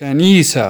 كنيسة